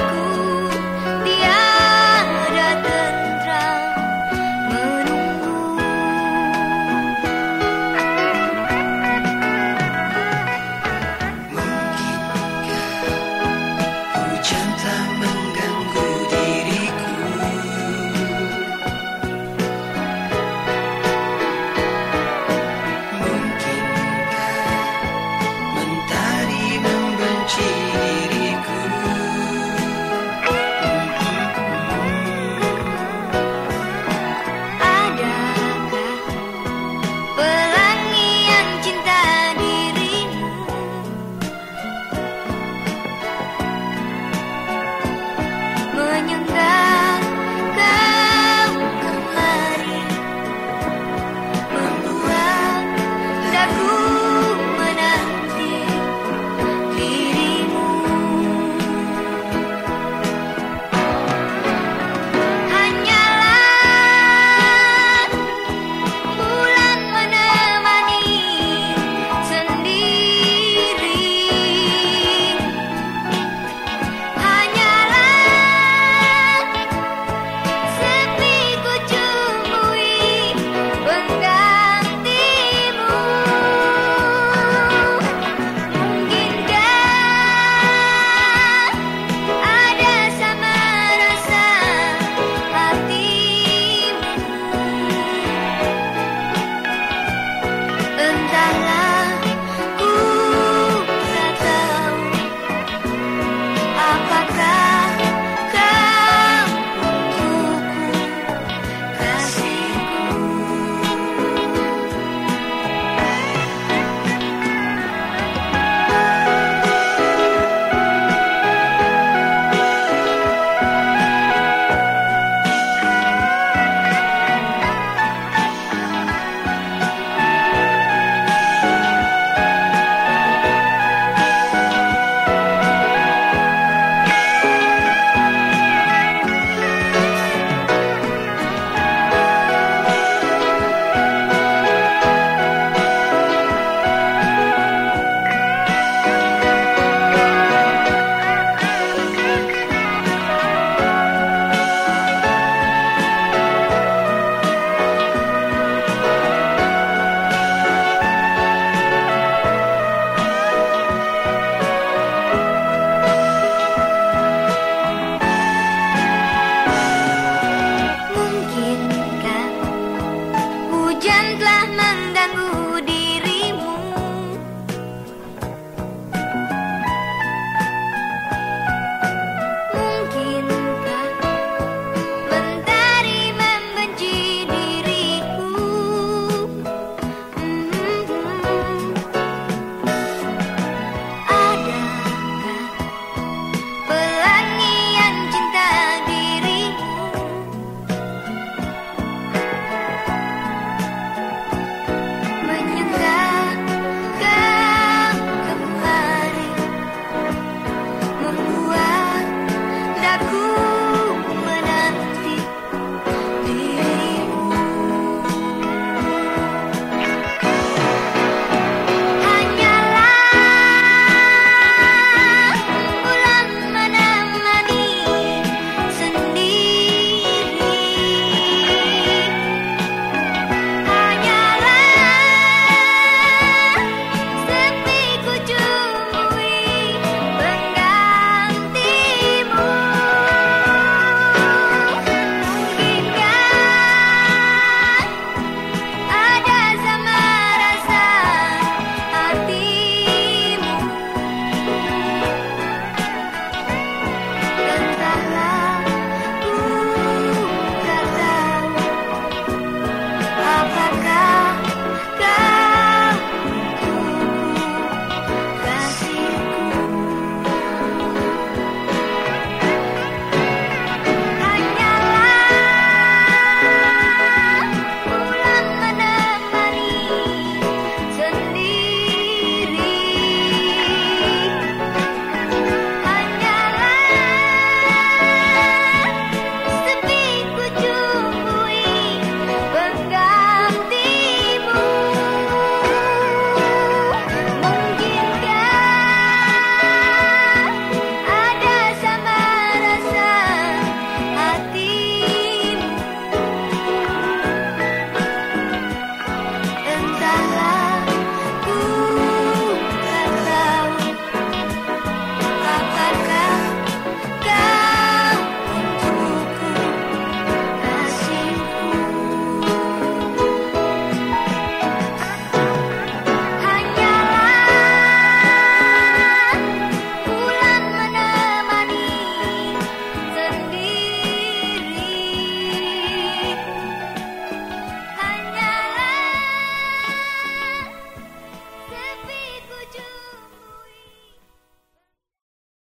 aku